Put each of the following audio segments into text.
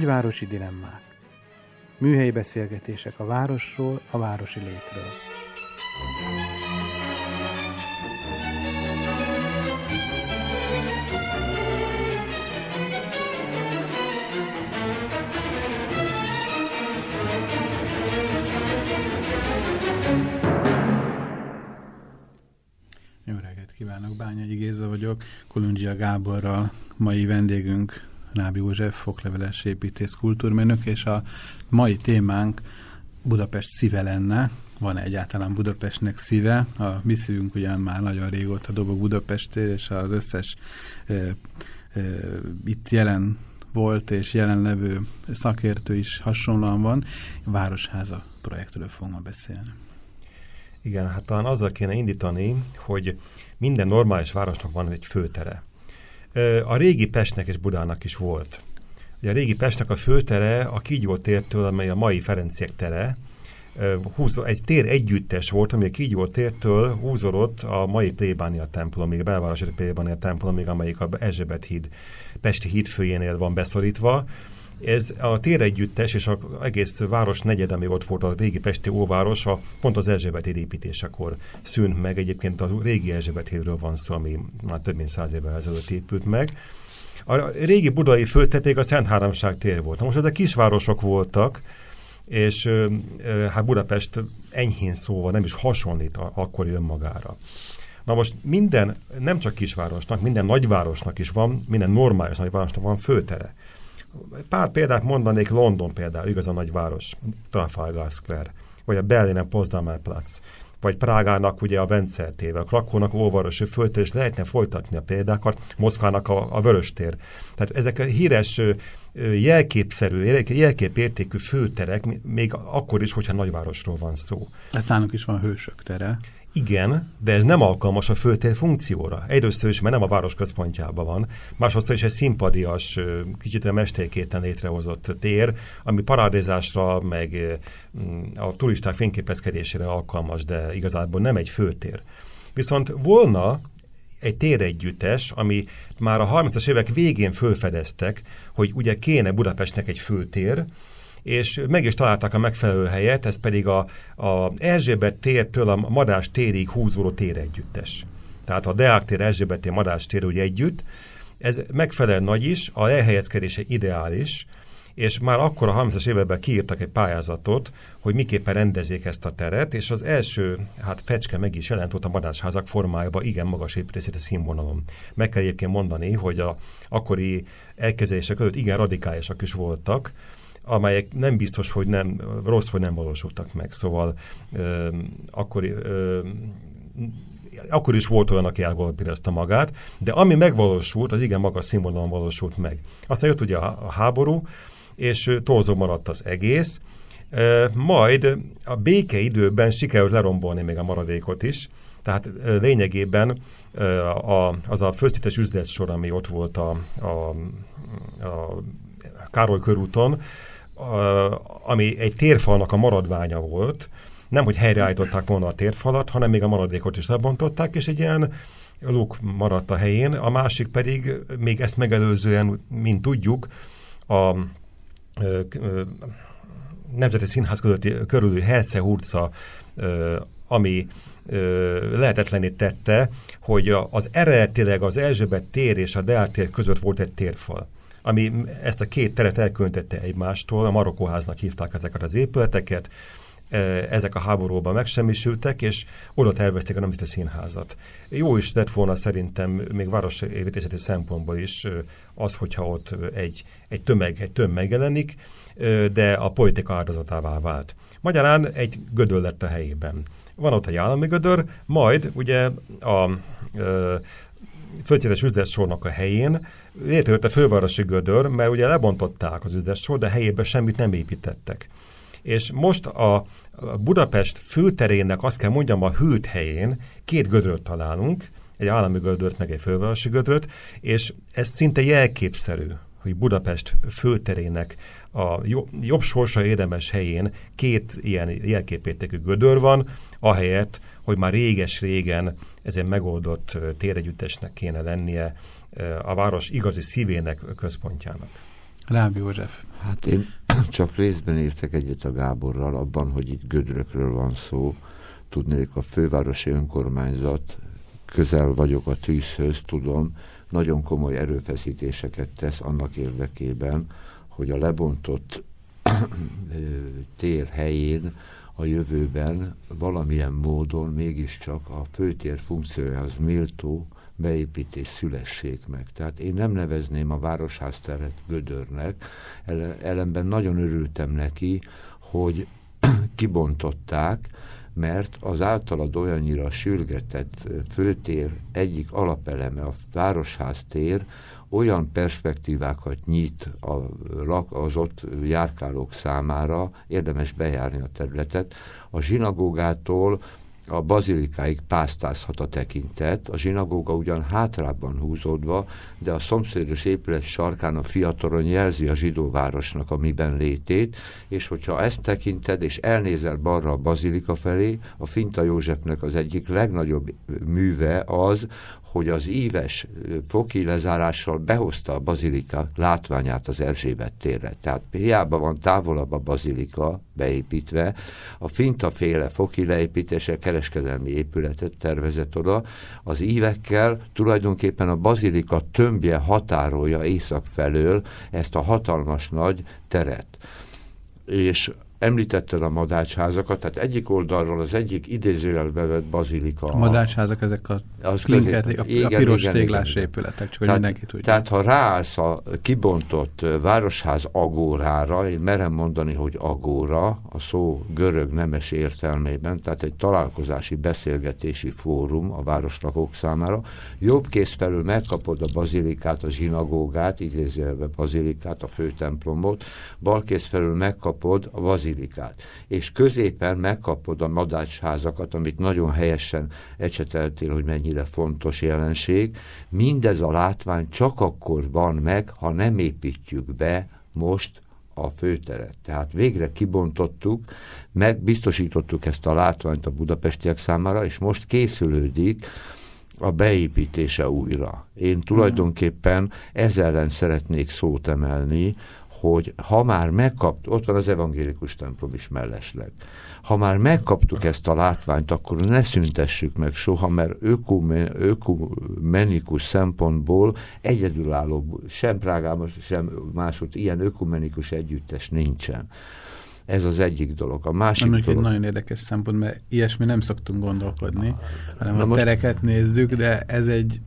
Nagyvárosi dilemmák. Műhelyi beszélgetések a városról, a városi létről. Jó reggelt kívánok, Bányai Géza vagyok, Kolundzsia Gáborral mai vendégünk Rábi József, fokleveles építész kultúrmérnök, és a mai témánk Budapest szíve lenne. Van -e egyáltalán Budapestnek szíve? A mi szívünk ugyan már nagyon régóta dobog Budapestért, és az összes e, e, itt jelen volt és jelenlevő szakértő is hasonlóan van. A Városháza projektről fogunk beszélni. Igen, hát talán azzal kéne indítani, hogy minden normális városnak van egy főtere. A régi Pestnek és Budának is volt. Ugye a régi Pestnek a főtere a Kígyó tértől, amely a mai Ferenciek tere, húzó, egy tér együttes volt, ami a Kígyó tértől húzódott a mai plébánia templomig, a belvárosi plébánia templomig, amelyik a Erzsébet híd, Pesti híd főjénél van beszorítva, ez a téregyüttes és az egész város negyed, ami ott volt a régi Pesti óváros, a, pont az Erzsébet építésekor szűnt meg. Egyébként a régi Erzsébet van szó, ami már több mint száz évvel ezelőtt épült meg. A régi budai földteték a Szent Háromság tér volt. Na most ezek kisvárosok voltak, és hát Budapest enyhén szóval nem is hasonlít a, akkori önmagára. Na most minden, nem csak kisvárosnak, minden nagyvárosnak is van, minden normális nagyvárosnak van főtere. Pár példát mondanék, London például, igazán nagy város, Trafalgar Square, vagy a Berlinen Potsdamer Platz, vagy Prágának ugye a Venceltéve, Krakónak óvarosi föltér, és lehetne folytatni a példákat, Moszkvának a, a Vöröstér. Tehát ezek a híres jelképszerű, jelképértékű főterek, még akkor is, hogyha nagyvárosról van szó. Hát nálunk is van hősök tere. Igen, de ez nem alkalmas a föltér funkcióra. Egyrészt is, mert nem a város központjában van, másodszor is egy szimpadias, kicsit a mesterkéten létrehozott tér, ami parádézásra, meg a turisták fényképezkedésére alkalmas, de igazából nem egy főtér. Viszont volna egy téregyüttes, ami már a 30-as évek végén fölfedeztek, hogy ugye kéne Budapestnek egy főtér, és meg is találták a megfelelő helyet, ez pedig a, a Erzsébet tértől a Madás térig húzódó téregyüttes. Tehát a Deák tér, Erzsébet tér, Madás tér úgy együtt, ez megfelel nagy is, a elhelyezkedése ideális, és már akkor a 30-as években kiírtak egy pályázatot, hogy miképpen rendezzék ezt a teret, és az első hát fecske meg is jelent ott a madásházak formájában igen magas építészeti színvonalon. Meg kell egyébként mondani, hogy a akkori elképzelések között igen radikálisak is voltak, amelyek nem biztos, hogy nem, rossz, hogy nem valósultak meg. Szóval ö, akkor, ö, akkor is volt olyan, aki elgolpirezte magát, de ami megvalósult, az igen magas színvonalon valósult meg. Aztán jött ugye a, háború, és torzó maradt az egész, majd a béke időben sikerült lerombolni még a maradékot is, tehát lényegében a, az a főszites üzletsor, ami ott volt a, a, a Károly körúton, ami egy térfalnak a maradványa volt, nem, hogy helyreállították volna a térfalat, hanem még a maradékot is lebontották, és egy ilyen luk maradt a helyén, a másik pedig még ezt megelőzően, mint tudjuk, a ö, ö, Nemzeti Színház közötti körülő Herce Hurca, ami ö, lehetetlenít tette, hogy az eredetileg az Erzsébet tér és a Deák tér között volt egy térfal ami ezt a két teret elkülönítette egymástól, a Marokkóháznak hívták ezeket az épületeket, e, ezek a háborúban megsemmisültek, és oda tervezték a Nemzeti Színházat. Jó is lett volna szerintem még városépítészeti szempontból is az, hogyha ott egy, egy tömeg, egy tömeg megjelenik, de a politika áldozatává vált. Magyarán egy gödör lett a helyében. Van ott egy állami gödör, majd ugye a, a földszínes üzletsornak a helyén létrejött a fővárosi gödör, mert ugye lebontották az üzletsor, de helyében semmit nem építettek. És most a Budapest főterének azt kell mondjam a hűt helyén két gödröt találunk, egy állami gödröt, meg egy fővárosi gödröt, és ez szinte jelképszerű, hogy Budapest főterének a jobb sorsa érdemes helyén két ilyen jelképértékű gödör van, ahelyett, hogy már réges-régen ezen megoldott téregyüttesnek kéne lennie a város igazi szívének, központjának. Rábi József. Hát én csak részben értek egyet a Gáborral, abban, hogy itt gödrökről van szó. Tudnék, a fővárosi önkormányzat, közel vagyok a tűzhöz, tudom, nagyon komoly erőfeszítéseket tesz annak érdekében, hogy a lebontott tér helyén a jövőben valamilyen módon mégiscsak a főtér funkciójához méltó beépítés szülessék meg. Tehát én nem nevezném a városházteret gödörnek, ellenben nagyon örültem neki, hogy kibontották, mert az általad olyannyira sürgetett főtér egyik alapeleme, a városház tér, olyan perspektívákat nyit a, az ott járkálók számára, érdemes bejárni a területet, a zsinagógától a bazilikáig pásztázhat a tekintet, a zsinagóga ugyan hátrában húzódva, de a szomszédos épület sarkán a fiatalon jelzi a zsidóvárosnak a miben létét, és hogyha ezt tekinted, és elnézel balra a bazilika felé, a Finta Józsefnek az egyik legnagyobb műve az, hogy az íves foki lezárással behozta a bazilika látványát az Erzsébet térre. Tehát hiába van távolabb a bazilika beépítve, a fintaféle foki leépítése kereskedelmi épületet tervezett oda, az ívekkel tulajdonképpen a bazilika tömbje határolja észak felől ezt a hatalmas nagy teret. És említetted a madácsházakat, tehát egyik oldalról az egyik idézőjelbe vett bazilika. A madácsházak ezek a, az klinket, a, igen, a piros igen, téglás igen. épületek, csak tehát, hogy mindenki tudja. Tehát ha ráállsz a kibontott városház agórára, én merem mondani, hogy agóra, a szó görög nemes értelmében, tehát egy találkozási beszélgetési fórum a városlakók számára, jobb kész felül megkapod a bazilikát, a zsinagógát, idézőjelbe bazilikát, a főtemplomot, bal kész felül megkapod a bazilikát, bazilikát, és középen megkapod a madácsházakat, amit nagyon helyesen ecseteltél, hogy mennyire fontos jelenség, mindez a látvány csak akkor van meg, ha nem építjük be most a főteret. Tehát végre kibontottuk, megbiztosítottuk ezt a látványt a budapestiek számára, és most készülődik a beépítése újra. Én tulajdonképpen ezzel ellen szeretnék szót emelni, hogy ha már megkapt, ott van az evangélikus templom is mellesleg, ha már megkaptuk ezt a látványt, akkor ne szüntessük meg soha, mert ökumenikus szempontból egyedülálló, sem Prágában, sem máshogy ilyen ökumenikus együttes nincsen. Ez az egyik dolog. A másik Annak dolog... egy nagyon érdekes szempont, mert ilyesmi nem szoktunk gondolkodni, hanem Na a most... tereket nézzük, de ez egy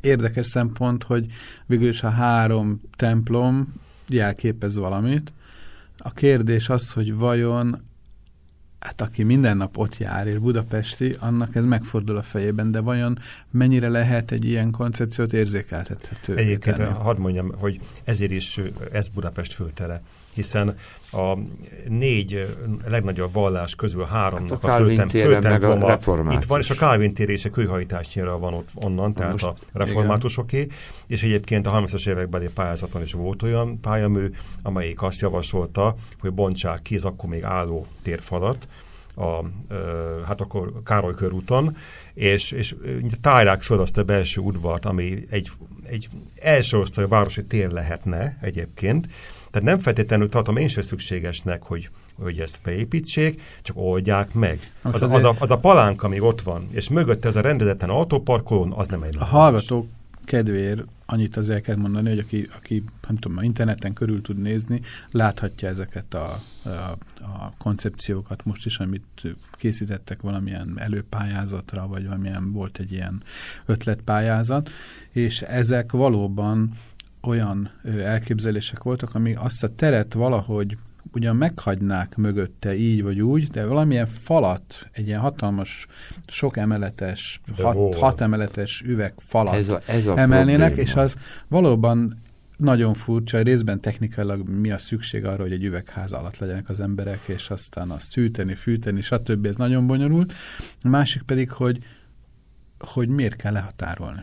érdekes szempont, hogy végül is a három templom jelképez valamit. A kérdés az, hogy vajon hát aki minden nap ott jár, és budapesti, annak ez megfordul a fejében, de vajon mennyire lehet egy ilyen koncepciót érzékeltethető? Egyébként tenni? hadd mondjam, hogy ezért is ez Budapest föltere hiszen a négy legnagyobb vallás közül háromnak hát a, a főtem, főtemploma itt van, és a Calvin tér és a kőhajtásnyira van ott onnan, tehát Most, a reformátusoké, és egyébként a 30-as évekbeli pályázaton is volt olyan pályamű, amelyik azt javasolta, hogy bontsák ki az akkor még álló térfalat, a, hát akkor Károly körúton, és, és tárják föl azt a belső udvart, ami egy, egy első osztály városi tér lehetne egyébként, tehát nem feltétlenül tartom én sem szükségesnek, hogy, hogy ezt beépítsék, csak oldják meg. Az, az, az, a, az a palánk, ami ott van, és mögötte ez a rendezetten autóparkolón, az nem egy A hallgatók kedvéért annyit az el kell mondani, hogy aki, aki nem tudom, interneten körül tud nézni, láthatja ezeket a, a, a koncepciókat most is, amit készítettek valamilyen előpályázatra, vagy valamilyen volt egy ilyen ötletpályázat, és ezek valóban olyan elképzelések voltak, ami azt a teret valahogy ugyan meghagynák mögötte így vagy úgy, de valamilyen falat, egy ilyen hatalmas, sok emeletes, hat, hat emeletes üvegfalat ez a, ez a emelnének, probléma. és az valóban nagyon furcsa, részben technikailag mi a szükség arra, hogy egy üvegház alatt legyenek az emberek, és aztán azt fűteni, fűteni, stb. Ez nagyon bonyolult. A másik pedig, hogy, hogy miért kell lehatárolni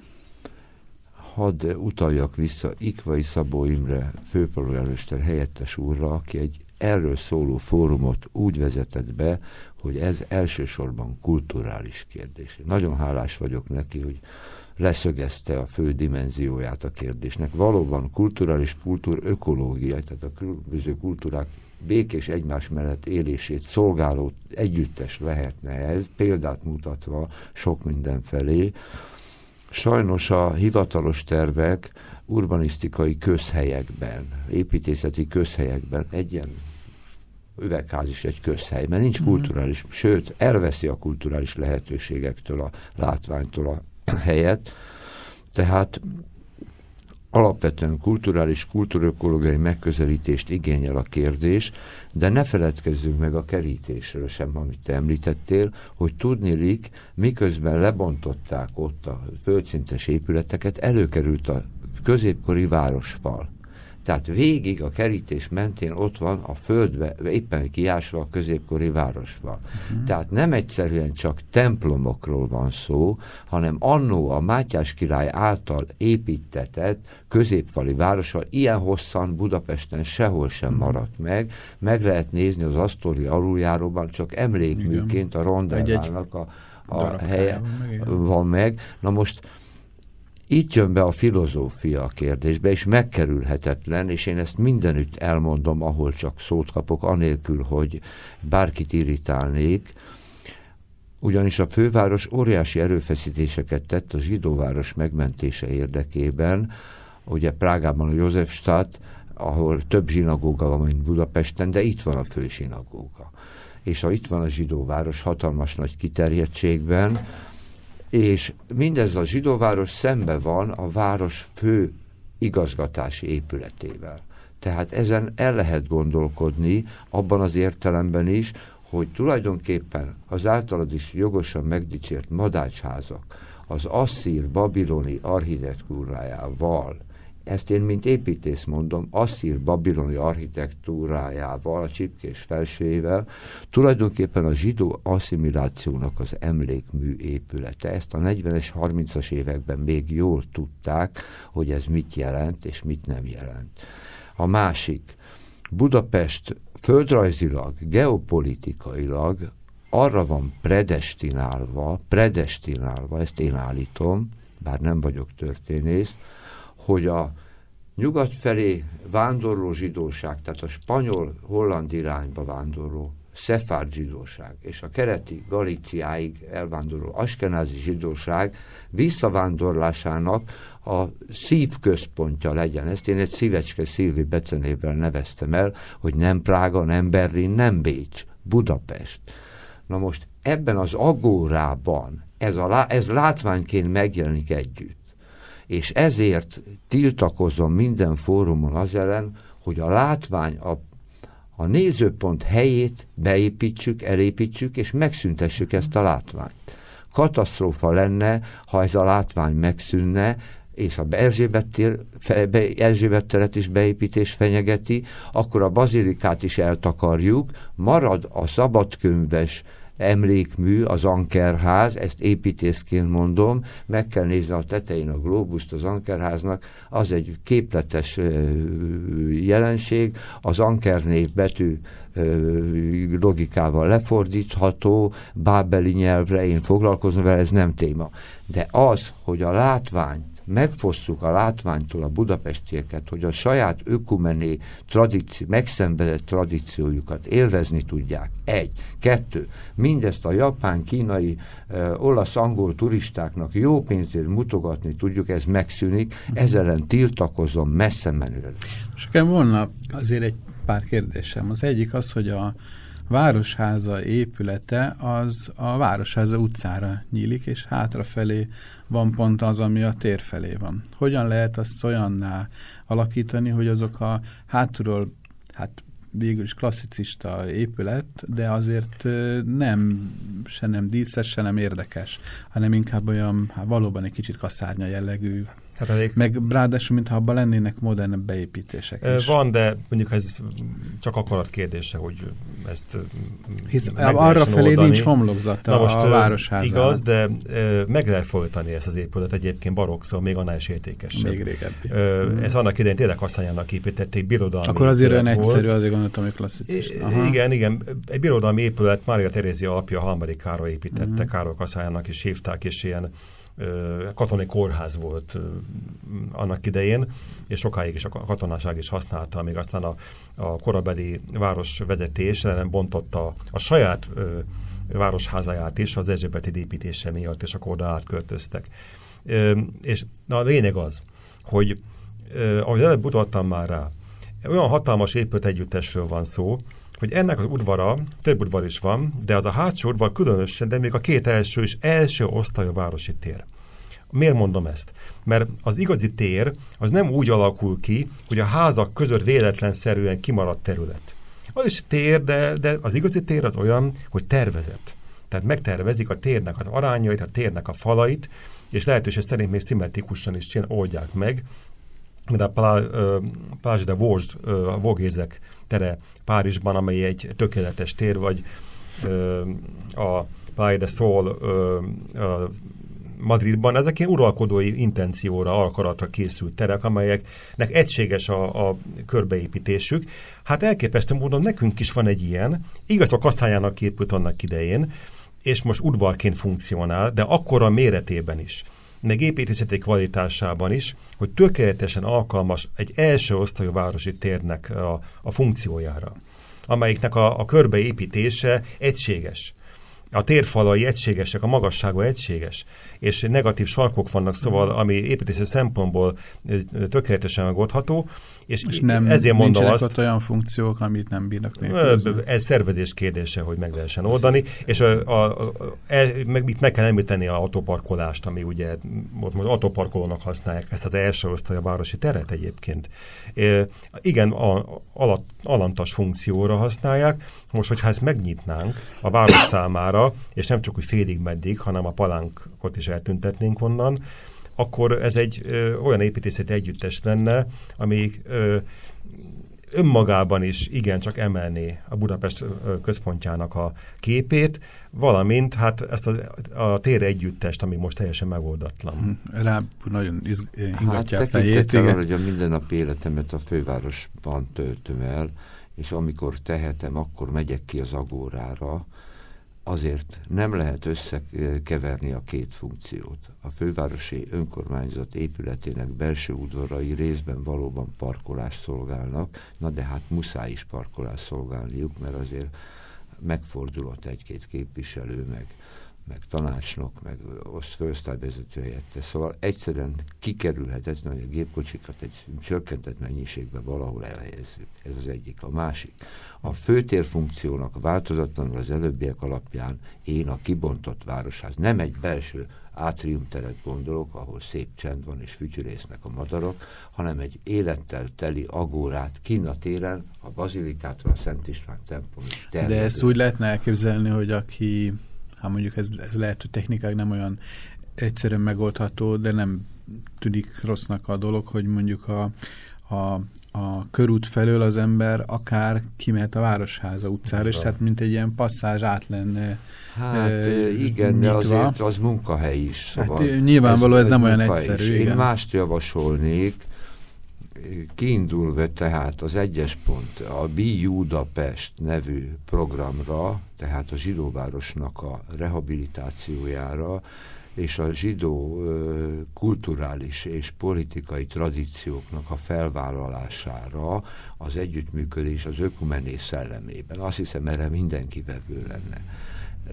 hadd utaljak vissza Ikvai Szabó Imre főpolgármester helyettes úrra, aki egy erről szóló fórumot úgy vezetett be, hogy ez elsősorban kulturális kérdés. Nagyon hálás vagyok neki, hogy leszögezte a fő dimenzióját a kérdésnek. Valóban kulturális kultúrökológia, tehát a különböző kultúrák békés egymás mellett élését szolgáló együttes lehetne ez, példát mutatva sok minden felé. Sajnos a hivatalos tervek urbanisztikai közhelyekben, építészeti közhelyekben egy ilyen üvegház is egy közhely, mert nincs mhm. kulturális, sőt, elveszi a kulturális lehetőségektől, a látványtól a helyet. Tehát alapvetően kulturális, kultúrökológiai megközelítést igényel a kérdés, de ne feledkezzünk meg a kerítésről sem, amit te említettél, hogy tudnilik, miközben lebontották ott a földszintes épületeket, előkerült a középkori városfal. Tehát végig a kerítés mentén ott van a földbe, éppen kiásva a középkori városfal. Uh-huh. Tehát nem egyszerűen csak templomokról van szó, hanem annó a Mátyás király által építetett középfali városval ilyen hosszan Budapesten sehol sem uh-huh. maradt meg. Meg lehet nézni az Asztori aluljáróban, csak emlékműként a rondellának a, a helye van meg. Na most itt jön be a filozófia a kérdésbe, és megkerülhetetlen, és én ezt mindenütt elmondom, ahol csak szót kapok, anélkül, hogy bárkit irritálnék, ugyanis a főváros óriási erőfeszítéseket tett a zsidóváros megmentése érdekében, ugye Prágában a Józsefstadt, ahol több zsinagóga van, mint Budapesten, de itt van a fő zsinagóga. És ha itt van a zsidóváros hatalmas nagy kiterjedtségben, és mindez a zsidóváros szembe van a város fő igazgatási épületével. Tehát ezen el lehet gondolkodni abban az értelemben is, hogy tulajdonképpen az általad is jogosan megdicsért madácsházak az asszír babiloni architektúrájával ezt én, mint építész mondom, asszír babiloni architektúrájával, a csipkés felsőjével, tulajdonképpen a zsidó asszimilációnak az emlékmű épülete. Ezt a 40-es, 30-as években még jól tudták, hogy ez mit jelent és mit nem jelent. A másik, Budapest földrajzilag, geopolitikailag arra van predestinálva, predestinálva, ezt én állítom, bár nem vagyok történész, hogy a nyugat felé vándorló zsidóság, tehát a spanyol-holland irányba vándorló szefárd zsidóság és a kereti Galíciáig elvándorló askenázi zsidóság visszavándorlásának a szívközpontja legyen. Ezt én egy szívecske szívi becenével neveztem el, hogy nem Prága, nem Berlin, nem Bécs, Budapest. Na most ebben az agórában ez, a, ez látványként megjelenik együtt és ezért tiltakozom minden fórumon az ellen, hogy a látvány, a, a nézőpont helyét beépítsük, elépítsük, és megszüntessük ezt a látványt. Katasztrófa lenne, ha ez a látvány megszűnne, és a Erzsébet, tér, teret is beépítés fenyegeti, akkor a bazilikát is eltakarjuk, marad a szabadkönyves emlékmű, az Ankerház, ezt építészként mondom, meg kell nézni a tetején a globuszt az Ankerháznak, az egy képletes jelenség, az Anker név betű logikával lefordítható, bábeli nyelvre, én foglalkozom vele, ez nem téma. De az, hogy a látvány megfosszuk a látványtól a budapestieket, hogy a saját ökumené tradíció, megszenvedett tradíciójukat élvezni tudják. Egy. Kettő. Mindezt a japán, kínai, olasz, angol turistáknak jó pénzért mutogatni tudjuk, ez megszűnik, ezzel ellen tiltakozom messze menőre. És volna azért egy pár kérdésem. Az egyik az, hogy a városháza épülete az a városháza utcára nyílik, és hátrafelé van pont az, ami a tér felé van. Hogyan lehet azt olyanná alakítani, hogy azok a hátulról, hát végül is klasszicista épület, de azért nem, se nem díszes, se nem érdekes, hanem inkább olyan hát valóban egy kicsit kaszárnya jellegű, Hát elég... Meg ráadásul, mintha abban lennének modern beépítések is. Van, de mondjuk ez csak akarat kérdése, hogy ezt Hisz arra felé oldani. nincs homlokzat a, most, a városháza. Igaz, de meg lehet folytani ezt az épület egyébként barokk, szóval még annál is értékesebb. Még régebbi. Mm. Ez annak idején tényleg használjának építették, birodalmi Akkor azért olyan egyszerű, azért gondoltam, hogy klasszikus. Igen, igen. Egy birodalmi épület Mária Terézia apja harmadik Károly építette, mm. Károly is hívták, és ilyen katonai kórház volt annak idején, és sokáig is a katonaság is használta, még aztán a, a korabeli városvezetés nem bontotta a saját ö, városházáját is az Erzsébeti építése miatt, és akkor oda átköltöztek. És na, a lényeg az, hogy ö, ahogy előbb utaltam már rá, olyan hatalmas épület együttesről van szó, hogy ennek az udvara, több udvar is van, de az a hátsó udvar különösen, de még a két első is első osztályú városi tér. Miért mondom ezt? Mert az igazi tér az nem úgy alakul ki, hogy a házak között véletlenszerűen kimaradt terület. Az is tér, de, de az igazi tér az olyan, hogy tervezett. Tehát megtervezik a térnek az arányait, a térnek a falait, és lehetőség szerint még szimmetrikusan is csinál, oldják meg, mint a Plage de Vosges, a Vogézek tere Párizsban, amely egy tökéletes tér, vagy a Plage de Sol Madridban, ezek ilyen uralkodói intencióra, alkaratra készült terek, amelyeknek egységes a, a körbeépítésük. Hát elképesztő módon nekünk is van egy ilyen, igaz a kaszájának képült annak idején, és most udvarként funkcionál, de akkor a méretében is meg építészeti kvalitásában is, hogy tökéletesen alkalmas egy első osztályú városi térnek a, a funkciójára, amelyiknek a, a körbeépítése egységes. A térfalai egységesek, a magassága egységes, és negatív sarkok vannak, szóval, ami építési szempontból tökéletesen megoldható, és, és nem, ezért mondom azt... ott olyan funkciók, amit nem bírnak nélkülözni. Ez szervezés kérdése, hogy meg lehessen oldani, és a, a, a, e, meg, itt meg kell említeni a autoparkolást, ami ugye most, most autoparkolónak használják ezt az első osztály a városi teret egyébként. E, igen, a, a, alantas funkcióra használják, most, hogyha ezt megnyitnánk a város számára, és nem csak úgy félig meddig, hanem a palánkot is eltüntetnénk onnan, akkor ez egy ö, olyan építészeti együttes lenne, ami ö, önmagában is igencsak emelné a Budapest központjának a képét, valamint hát ezt a, a tér együttest, ami most teljesen megoldatlan. Hm, rá nagyon izg, ingatja hát, a fejét. Igen. hogy a mindennapi életemet a fővárosban töltöm el, és amikor tehetem, akkor megyek ki az agórára, azért nem lehet összekeverni a két funkciót. A fővárosi önkormányzat épületének belső udvarai részben valóban parkolást szolgálnak, na de hát muszáj is parkolást szolgálniuk, mert azért megfordulott egy-két képviselő, meg meg tanácsnok, meg főosztályvezető helyette. Szóval egyszerűen kikerülhetetlen, hogy a gépkocsikat egy csökkentett mennyiségben valahol elhelyezzük. Ez az egyik. A másik. A főtér funkciónak változatlanul az előbbiek alapján én a kibontott városház, nem egy belső átriumteret gondolok, ahol szép csend van és fütyülésznek a madarak, hanem egy élettel teli agórát kinn a téren, a bazilikától a Szent István templomig. De ezt úgy lehetne elképzelni, hogy aki hát mondjuk ez, ez lehet, hogy technikák nem olyan egyszerűen megoldható, de nem tűnik rossznak a dolog, hogy mondjuk a, a, a körút felől az ember akár kimehet a Városháza utcára, és tehát mint egy ilyen passzázs át lenne Hát e, igen, nyitva. de azért az munkahely is. Szóval hát nyilvánvaló ez, ez nem olyan egyszerű. Én igen. mást javasolnék, kiindulva tehát az egyes pont a Bi Budapest nevű programra, tehát a zsidóvárosnak a rehabilitációjára, és a zsidó kulturális és politikai tradícióknak a felvállalására az együttműködés az ökumenés szellemében. Azt hiszem, erre mindenki vevő lenne.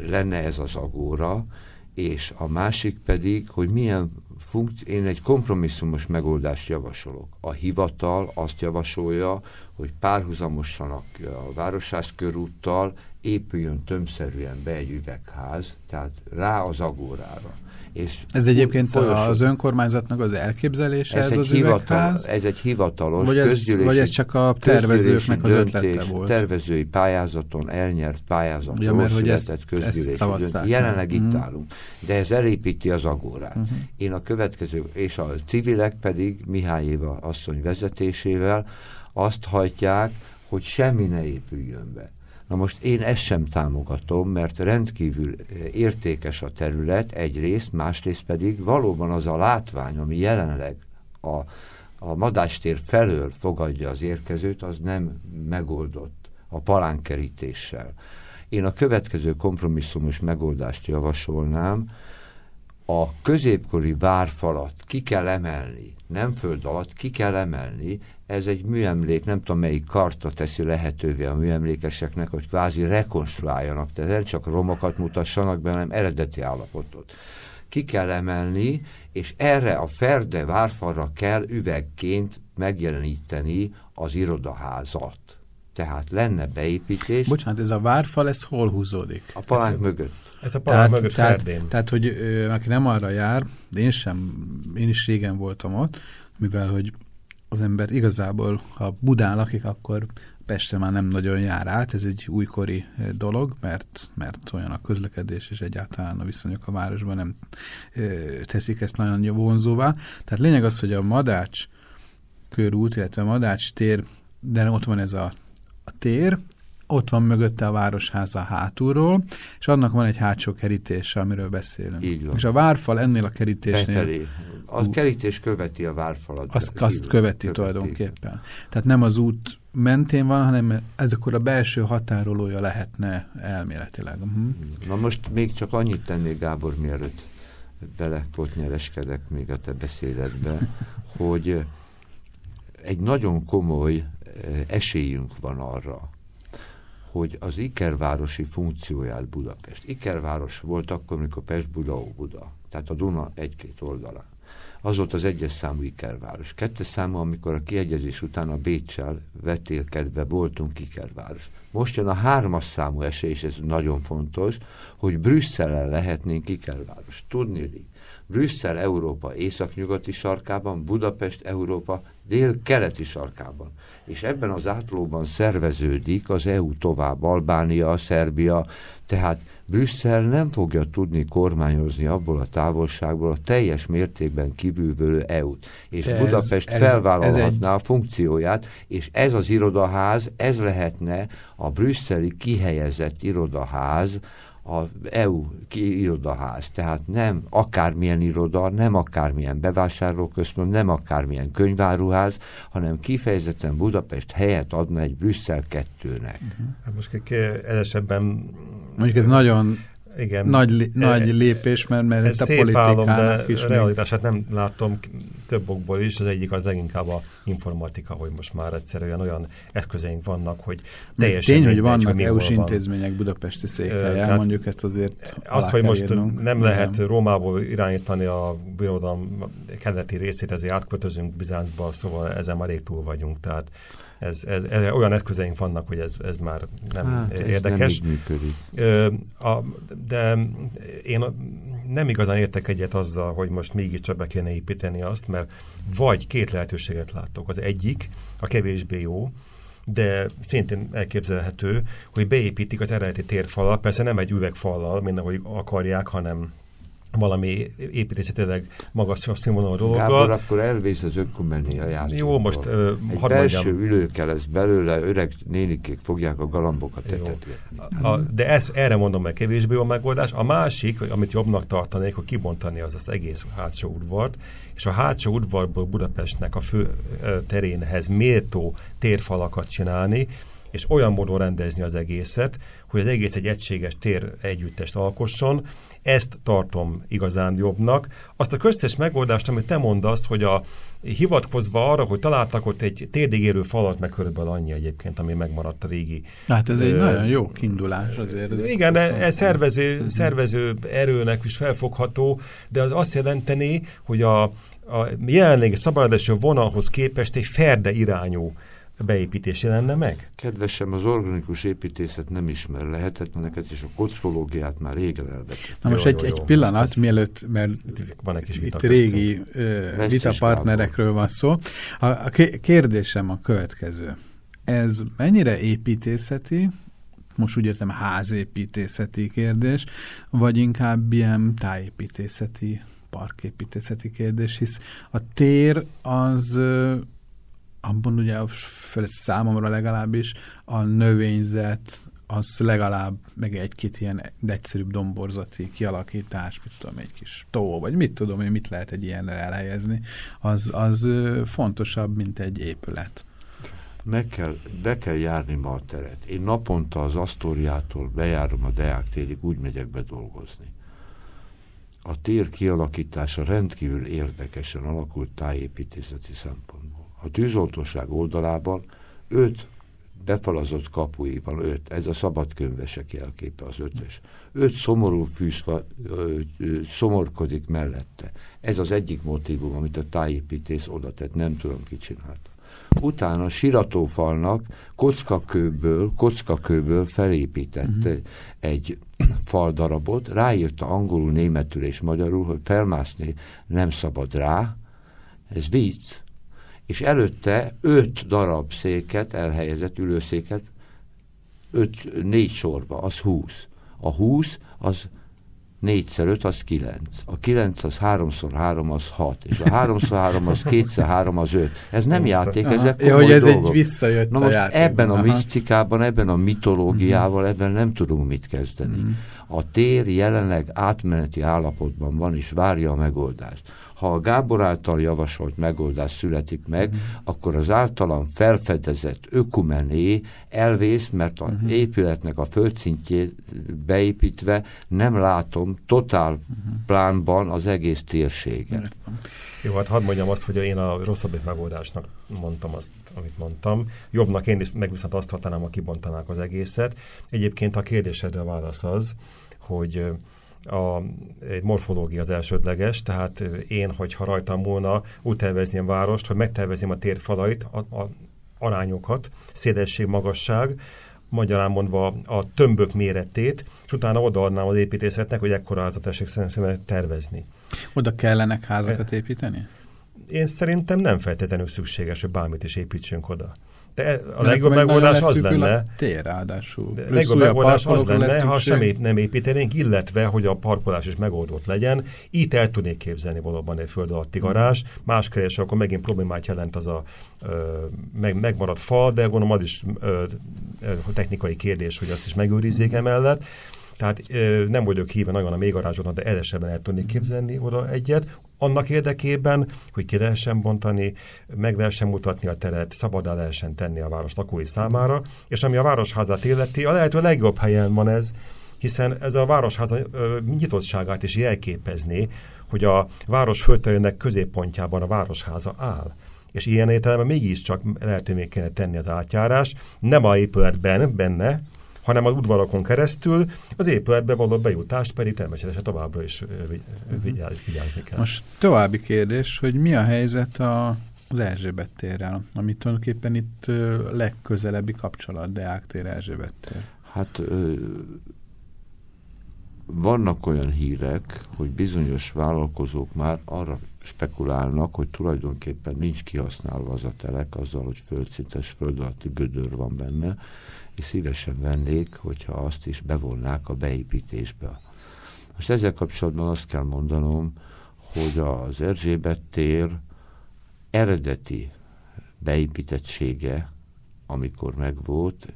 Lenne ez az agóra, és a másik pedig, hogy milyen funkci- én egy kompromisszumos megoldást javasolok. A hivatal azt javasolja, hogy párhuzamosan a, a Városház körúttal épüljön tömszerűen be egy üvegház, tehát rá az agórára. És ez egyébként folyosó. az önkormányzatnak az elképzelése, ez, ez az hivatal, üvegház? Ez egy hivatalos vagy ez, vagy ez csak a tervezőknek az ötlete volt? Tervezői pályázaton, elnyert pályázaton ja, mert hogy ezt, ezt Jelenleg -huh. itt mhm. állunk. De ez elépíti az agórát. Mhm. -huh. Én a következő, és a civilek pedig Mihály Éva asszony vezetésével azt hajtják, hogy semmi ne épüljön be Na most én ezt sem támogatom, mert rendkívül eh, értékes a terület egyrészt, másrészt pedig valóban az a látvány, ami jelenleg a, a madástér felől fogadja az érkezőt, az nem megoldott a palánkerítéssel. Én a következő kompromisszumos megoldást javasolnám, a középkori várfalat ki kell emelni, nem föld alatt, ki kell emelni, ez egy műemlék, nem tudom melyik karta teszi lehetővé a műemlékeseknek, hogy kvázi rekonstruáljanak, tehát nem csak romokat mutassanak be, hanem eredeti állapotot. Ki kell emelni, és erre a ferde várfalra kell üvegként megjeleníteni az irodaházat. Tehát lenne beépítés. Bocsánat, ez a várfal, ez hol húzódik? A palánk ez mögött. Ez a tehát, mögött tehát, Ferdén. Tehát, hogy ö, aki nem arra jár, de én sem, én is régen voltam ott, mivel, hogy az ember igazából, ha Budán lakik, akkor Pestre már nem nagyon jár át, ez egy újkori dolog, mert, mert olyan a közlekedés, és egyáltalán a viszonyok a városban nem ö, teszik ezt nagyon vonzóvá. Tehát lényeg az, hogy a Madács körút, illetve a Madács tér, de ott van ez a a tér, ott van mögötte a városháza hátulról, és annak van egy hátsó kerítése, amiről beszélünk. Így van. És a várfal ennél a kerítésnél... Befelé. A kerítés követi a várfalat. Azt, azt követi, követi tulajdonképpen. Tehát nem az út mentén van, hanem ez akkor a belső határolója lehetne elméletileg. Uh mhm. -huh. Na most még csak annyit tennék, Gábor, mielőtt belekotnyereskedek még a te beszédedbe, hogy egy nagyon komoly esélyünk van arra, hogy az Ikervárosi funkcióját Budapest. Ikerváros volt akkor, amikor Pest-Buda-Óbuda, tehát a Duna egy-két oldalán. Az volt az egyes számú Ikerváros. Kettes számú, amikor a kiegyezés után a Bécsel vetélkedve voltunk Ikerváros. Most jön a hármas számú esély, és ez nagyon fontos, hogy Brüsszelen lehetnénk Ikerváros. Tudni, Brüsszel Európa északnyugati sarkában, Budapest Európa dél-keleti sarkában. És ebben az átlóban szerveződik az EU tovább, Albánia, Szerbia, tehát Brüsszel nem fogja tudni kormányozni abból a távolságból a teljes mértékben kívülvő EU-t. És De Budapest ez, felvállalhatná ez egy... a funkcióját, és ez az irodaház, ez lehetne a brüsszeli kihelyezett irodaház, a EU irodaház, tehát nem akármilyen iroda, nem akármilyen bevásárlóközpont, nem akármilyen könyváruház, hanem kifejezetten Budapest helyet adna egy Brüsszel kettőnek. Uh -huh. Hát most esetben Mondjuk ez nagyon igen. Nagy, nagy lépés, mert, mert ez itt a szép álom, de is realitását nem látom több okból is. Az egyik az leginkább a informatika, hogy most már egyszerűen olyan eszközeink vannak, hogy teljesen Tény, hogy vannak EU-s intézmények budapesti székhelye, mondjuk ezt azért Az, hogy most írnunk. nem lehet Igen. Rómából irányítani a birodalom keleti részét, ezért átköltözünk Bizáncba, szóval ezen már rég túl vagyunk. Tehát ez, ez, ez, olyan eszközeink vannak, hogy ez, ez már nem hát, érdekes. Nem működik. a, de én nem igazán értek egyet azzal, hogy most mégiscsak be kéne építeni azt, mert vagy két lehetőséget látok. Az egyik, a kevésbé jó, de szintén elképzelhető, hogy beépítik az eredeti térfalal, persze nem egy üvegfallal, mint ahogy akarják, hanem valami építési tényleg magas színvonalú dologgal. Gábor, akkor elvész az ökumenia játékból. Jó, most uh, Egy belső mondjam. ülőke lesz belőle, öreg nénikék fogják a galambokat tetetni. De ez, erre mondom meg kevésbé a megoldás. A másik, amit jobbnak tartanék, hogy kibontani az az egész hátsó udvart, és a hátsó udvarból Budapestnek a fő terénhez méltó térfalakat csinálni, és olyan módon rendezni az egészet, hogy az egész egy egységes tér együttest alkosson, ezt tartom igazán jobbnak. Azt a köztes megoldást, amit te mondasz, hogy a hivatkozva arra, hogy találtak ott egy térdigérő falat, meg körülbelül annyi egyébként, ami megmaradt a régi. Hát ez egy nagyon jó kiindulás azért. Ez igen, de ez szervező, mhm. szervező erőnek is felfogható, de az azt jelenteni, hogy a, a jelenlegi szabályozási vonalhoz képest egy ferde irányú beépítés lenne meg? Kedvesem, az organikus építészet nem ismer lehetetleneket, és a kockológiát már régen elvetett. Na most jó, egy, jó, egy pillanat, ezt mielőtt, mert van egy kis itt régi uh, vitapartnerekről van szó. A, a kérdésem a következő. Ez mennyire építészeti, most úgy értem házépítészeti kérdés, vagy inkább ilyen tájépítészeti, parképítészeti kérdés, hisz a tér az abban ugye számomra legalábbis a növényzet az legalább meg egy-két ilyen egyszerűbb domborzati kialakítás, mit tudom, egy kis tó, vagy mit tudom hogy mit lehet egy ilyenre elhelyezni, az, az fontosabb, mint egy épület. Meg kell, be kell járni ma a teret. Én naponta az Asztóriától bejárom a Deák térig, úgy megyek be dolgozni. a tér kialakítása rendkívül érdekesen alakult tájépítészeti szempontból. A tűzoltóság oldalában öt befalazott kapui van, öt, ez a szabadkönyvesek jelképe az ötös. Öt szomorú fűzfa ö, ö, szomorkodik mellette. Ez az egyik motivum, amit a tájépítész oda tett, nem tudom ki csinálta. Utána siratófalnak kockakőből, kockakőből felépített uh-huh. egy faldarabot, ráírta angolul, németül és magyarul, hogy felmászni nem szabad rá, ez vicc, és előtte öt darab széket elhelyezett, ülőszéket, öt, négy sorba, az húsz. A húsz az négyszer öt az kilenc. A kilenc az háromszor három az hat. És a háromszor három az kétszer három az öt. Ez nem játék, Aha. ezek ja, hogy ez dolgok. egy visszajött Na most ebben a misztikában, ebben a mitológiával, uh-huh. ebben nem tudunk mit kezdeni. Uh-huh. A tér jelenleg átmeneti állapotban van, és várja a megoldást ha a Gábor által javasolt megoldás születik meg, mm. akkor az általam felfedezett ökumené elvész, mert a mm. épületnek a földszintjét beépítve nem látom totál mm. plánban az egész térséget. Jó, hát hadd mondjam azt, hogy én a rosszabbik megoldásnak mondtam azt, amit mondtam. Jobbnak én is meg viszont azt hatanám, ha kibontanák az egészet. Egyébként a kérdésedre válasz az, hogy a, morfológia az elsődleges, tehát én, hogyha rajtam múlna úgy tervezném várost, hogy megtervezném a térfalait, a, a arányokat, szélesség, magasság, magyarán mondva a tömbök méretét, és utána odaadnám az építészetnek, hogy ekkora házat esik szerintem tervezni. Oda kellenek házakat építeni? Én szerintem nem feltétlenül szükséges, hogy bármit is építsünk oda. De a legjobb megoldás az lenne... A tér ráadásul. De legjobb megoldás az lenne, ha semmit nem építenénk, illetve, hogy a parkolás is megoldott legyen. Itt el tudnék képzelni valóban egy föld alatti garázs. Más keres, akkor megint problémát jelent az a ö, meg, megmaradt fal, de gondolom az is ö, ö, technikai kérdés, hogy azt is megőrizzék emellett. Tehát nem vagyok híve nagyon a mélygarázsodon, de edesebben el tudnék képzelni oda egyet. Annak érdekében, hogy ki lehessen bontani, meg lehessen mutatni a teret, szabadá lehessen tenni a város lakói számára, és ami a városházát illeti, a lehető legjobb helyen van ez, hiszen ez a városháza ö, nyitottságát is jelképezni, hogy a város földterének középpontjában a városháza áll. És ilyen értelemben mégiscsak lehetővé kéne tenni az átjárás, nem a épületben benne, hanem az udvarakon keresztül az épületbe való bejutást pedig természetesen továbbra is vigyázni kell. Most további kérdés, hogy mi a helyzet a az Erzsébet térrel, amit tulajdonképpen itt legközelebbi kapcsolat, Deák tér, Erzsébet tér. Hát vannak olyan hírek, hogy bizonyos vállalkozók már arra spekulálnak, hogy tulajdonképpen nincs kihasználva az a telek azzal, hogy földszintes föld alatti gödör van benne, és szívesen vennék, hogyha azt is bevonnák a beépítésbe. Most ezzel kapcsolatban azt kell mondanom, hogy az Erzsébet tér eredeti beépítettsége, amikor megvolt,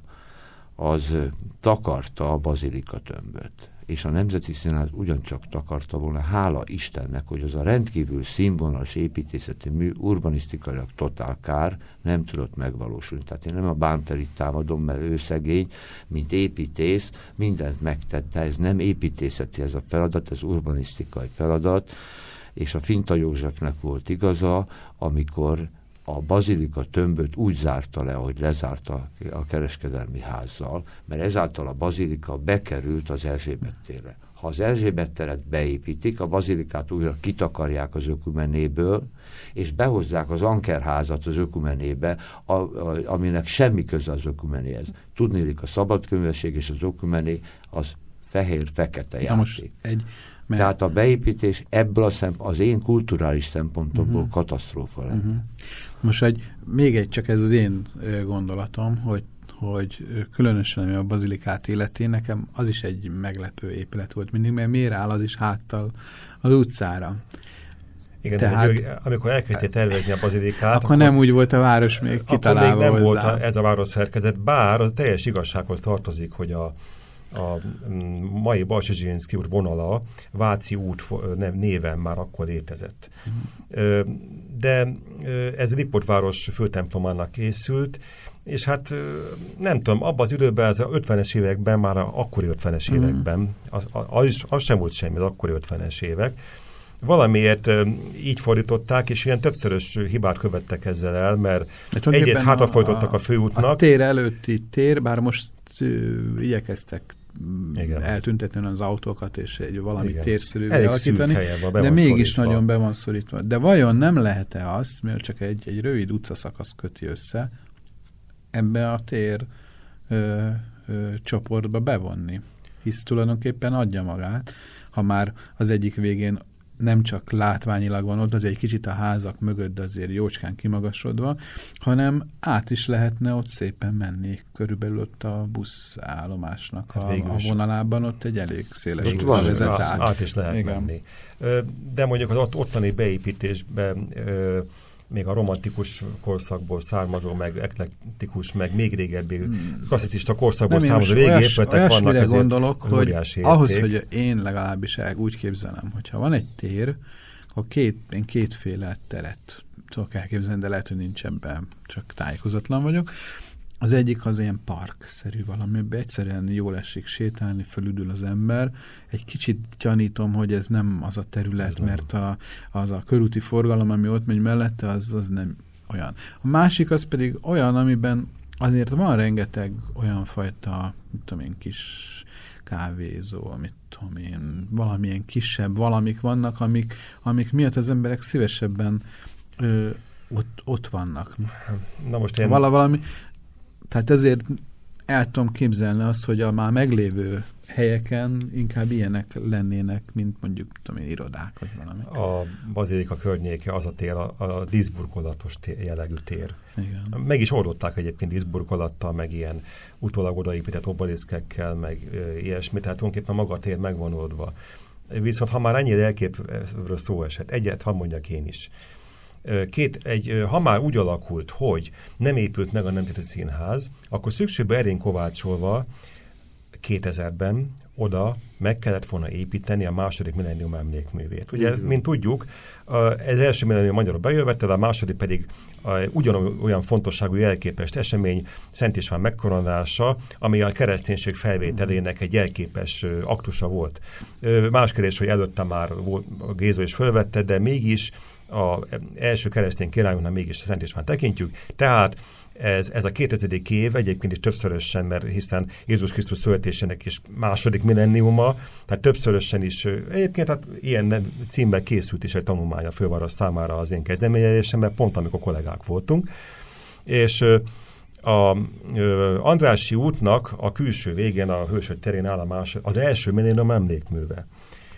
az takarta a bazilika tömböt és a Nemzeti Színház ugyancsak takarta volna, hála Istennek, hogy az a rendkívül színvonalas építészeti mű urbanisztikailag totál kár nem tudott megvalósulni. Tehát én nem a Bánfelit támadom, mert ő szegény, mint építész, mindent megtette, ez nem építészeti ez a feladat, ez urbanisztikai feladat, és a Finta Józsefnek volt igaza, amikor a bazilika tömböt úgy zárta le, hogy lezárta a kereskedelmi házzal, mert ezáltal a bazilika bekerült az Erzsébet térre. Ha az Erzsébet teret beépítik, a bazilikát újra kitakarják az ökumenéből, és behozzák az ankerházat az ökumenébe, a, a, aminek semmi köze az ökumenéhez. Tudnélik a szabadkönyvesség és az ökumené az fehér-fekete játék. Most egy mert... Tehát a beépítés ebből a szemp az én kulturális szempontomból uh-huh. katasztrófa lenne. Uh-huh. Most egy, még egy csak ez az én gondolatom, hogy hogy különösen ami a bazilikát életén, nekem az is egy meglepő épület volt mindig, mert miért áll az is háttal az utcára. Igen, Tehát, hogy amikor elkezdték tervezni a bazilikát, akkor, akkor nem úgy volt a város még kitalálva Akkor még nem hozzá. volt ez a város szerkezet, bár a teljes igazsághoz tartozik, hogy a, a mm, mai Balcsizsinszki úr vonala Váci út néven már akkor létezett. De ez Lipotváros főtemplomának készült, és hát nem tudom, abban az időben, az 50-es években, már a akkori 50-es mm. években, az, az, az sem volt semmi, az akkori 50-es évek, valamiért így fordították, és ilyen többszörös hibát követtek ezzel el, mert hát egyrészt hátrafolytottak a, a főútnak. A tér előtti tér, bár most igyekeztek igen. eltüntetni az autókat, és egy valami Igen. térszerűvé alakítani, van, de mégis szorítva. nagyon be van szorítva. De vajon nem lehet-e azt, mert csak egy, egy rövid utcaszakasz köti össze, ebbe a tér ö, ö, csoportba bevonni? Hisz tulajdonképpen adja magát, ha már az egyik végén nem csak látványilag van ott, az egy kicsit a házak mögött azért jócskán kimagasodva, hanem át is lehetne ott szépen menni, körülbelül ott a buszállomásnak hát a, a vonalában, ott egy elég széles utca vezet át. Át is lehet Igen. menni. De mondjuk az ott, ottani beépítésben még a romantikus korszakból származó, meg eklektikus, meg még régebbi hmm. klasszicista korszakból Nem, származó régi épületek vannak. Olyas gondolok, hogy ahhoz, hogy én legalábbis úgy képzelem, hogyha van egy tér, akkor két, én kétféle teret tudok elképzelni, de lehet, hogy nincs ebben, csak tájékozatlan vagyok. Az egyik az ilyen parkszerű valami, egyszerűen jól esik sétálni, fölüdül az ember. Egy kicsit gyanítom, hogy ez nem az a terület, ez mert a, az a körúti forgalom, ami ott megy mellette, az, az nem olyan. A másik az pedig olyan, amiben azért van rengeteg olyan fajta, mit tudom én, kis kávézó, amit tudom én, valamilyen kisebb valamik vannak, amik, amik miatt az emberek szívesebben ö, ott, ott vannak. Na most én... Vala, valami, tehát ezért el tudom képzelni azt, hogy a már meglévő helyeken inkább ilyenek lennének, mint mondjuk tudom én, irodák, vagy valami. A bazilika környéke az a tér, a, a díszburkolatos tér, jellegű tér. Igen. Meg is oldották egyébként díszburkolattal, meg ilyen utólag odaépített obeliszkekkel, meg e, ilyesmi, tehát tulajdonképpen maga a tér megvan oldva. Viszont ha már ennyire elképről szó esett, egyet, ha mondjak én is, két, egy, ha már úgy alakult, hogy nem épült meg a Nemzeti Színház, akkor szükségbe erén kovácsolva 2000-ben oda meg kellett volna építeni a második millennium emlékművét. Ugye, uh-huh. mint tudjuk, ez első millennium magyarul bejövettel, a második pedig ugyanolyan fontosságú jelképes esemény Szent István megkoronálása, ami a kereszténység felvételének egy jelképes aktusa volt. Más kérdés, hogy előtte már volt, a Géza is felvette, de mégis a első keresztény királyunknál mégis Szent István tekintjük, tehát ez, ez a 2000. év egyébként is többszörösen, mert hiszen Jézus Krisztus születésének is második millenniuma, tehát többszörösen is, egyébként hát ilyen címben készült is egy tanulmány a főváros számára az én kezdeményezésemben, pont amikor kollégák voltunk, és a Andrási útnak a külső végén, a Hősök terén állomás az első millennium emlékműve